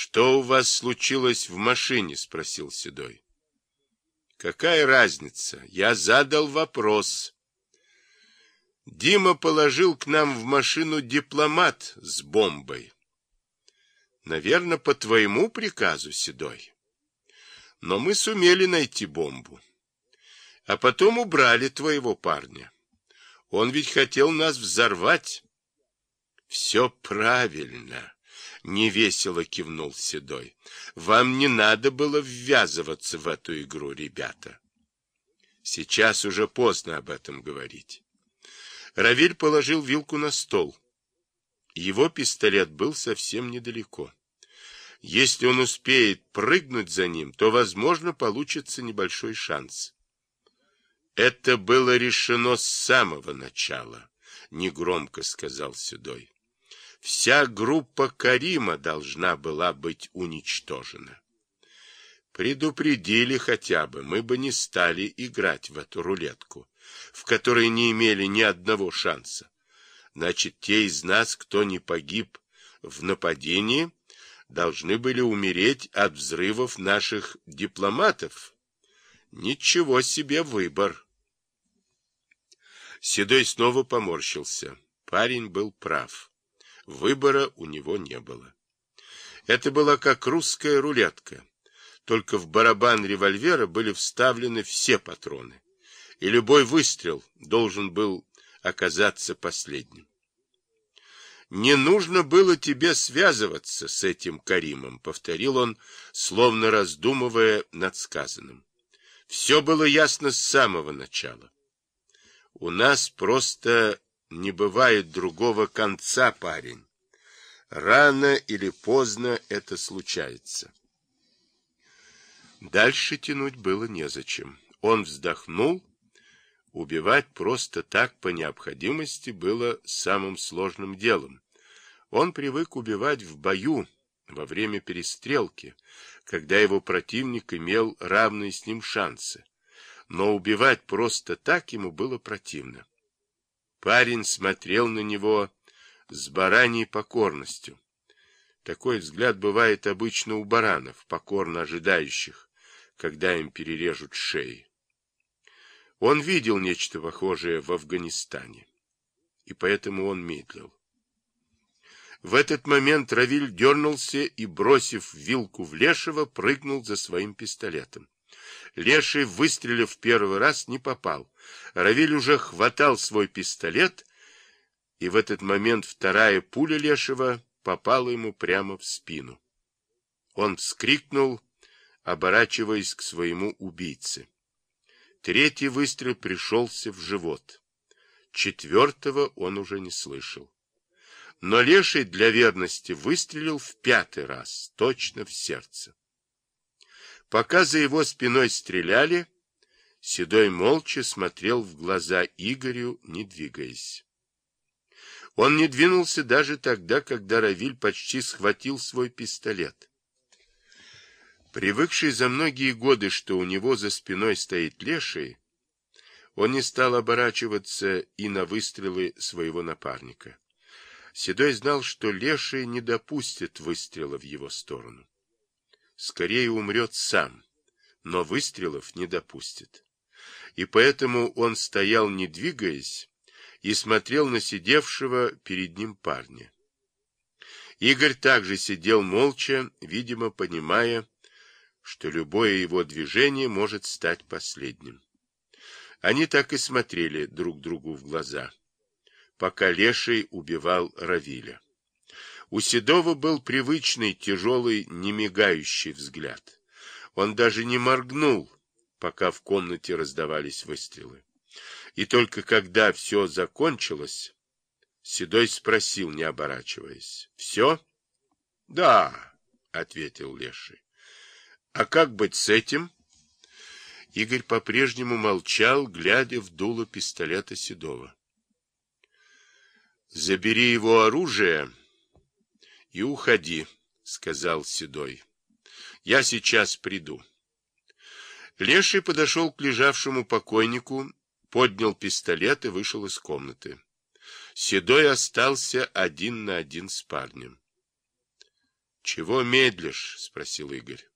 Что у вас случилось в машине? Спросил Седой. Какая разница? Я задал вопрос. Дима положил к нам в машину дипломат с бомбой. Наверное, по твоему приказу, Седой. Но мы сумели найти бомбу. А потом убрали твоего парня. Он ведь хотел нас взорвать. Все правильно, невесело кивнул Седой. Вам не надо было ввязываться в эту игру, ребята. Сейчас уже поздно об этом говорить. Равиль положил вилку на стол. Его пистолет был совсем недалеко. Если он успеет прыгнуть за ним, то, возможно, получится небольшой шанс. Это было решено с самого начала, негромко сказал Седой. Вся группа Карима должна была быть уничтожена. Предупредили хотя бы, мы бы не стали играть в эту рулетку, в которой не имели ни одного шанса. Значит, те из нас, кто не погиб в нападении, должны были умереть от взрывов наших дипломатов. Ничего себе выбор! Седой снова поморщился. Парень был прав. Выбора у него не было. Это была как русская рулетка. Только в барабан револьвера были вставлены все патроны. И любой выстрел должен был оказаться последним. «Не нужно было тебе связываться с этим Каримом», — повторил он, словно раздумывая над сказанным. «Все было ясно с самого начала. У нас просто не бывает другого конца, парень. Рано или поздно это случается. Дальше тянуть было незачем. Он вздохнул. Убивать просто так по необходимости было самым сложным делом. Он привык убивать в бою, во время перестрелки, когда его противник имел равные с ним шансы но убивать просто так ему было противно. Парень смотрел на него с бараньей покорностью. Такой взгляд бывает обычно у баранов, покорно ожидающих, когда им перережут шеи. Он видел нечто похожее в Афганистане, и поэтому он медлил. В этот момент Равиль дернулся и, бросив вилку в Лешего, прыгнул за своим пистолетом. Леший, выстрелив первый раз, не попал. Равиль уже хватал свой пистолет, и в этот момент вторая пуля Лешего попала ему прямо в спину. Он вскрикнул, оборачиваясь к своему убийце. Третий выстрел пришелся в живот. Четвертого он уже не слышал. Но Леший для верности выстрелил в пятый раз, точно в сердце. Пока за его спиной стреляли, Седой молча смотрел в глаза Игорю, не двигаясь. Он не двинулся даже тогда, когда Равиль почти схватил свой пистолет. Привыкший за многие годы, что у него за спиной стоит леший, он не стал оборачиваться и на выстрелы своего напарника. Седой знал, что леший не допустит выстрела в его сторону скорее умрет сам, но выстрелов не допустит. И поэтому он стоял, не двигаясь, и смотрел на сидевшего перед ним парня. Игорь также сидел молча, видимо, понимая, что любое его движение может стать последним. Они так и смотрели друг другу в глаза, пока Леший убивал Равиля. У Седова был привычный, тяжелый, немигающий взгляд. Он даже не моргнул, пока в комнате раздавались выстрелы. И только когда все закончилось, Седой спросил, не оборачиваясь. — Все? — Да, — ответил Леший. — А как быть с этим? Игорь по-прежнему молчал, глядя в дуло пистолета Седова. — Забери его оружие — И уходи, — сказал Седой. — Я сейчас приду. Леший подошел к лежавшему покойнику, поднял пистолет и вышел из комнаты. Седой остался один на один с парнем. Чего медлишь? — спросил Игорь.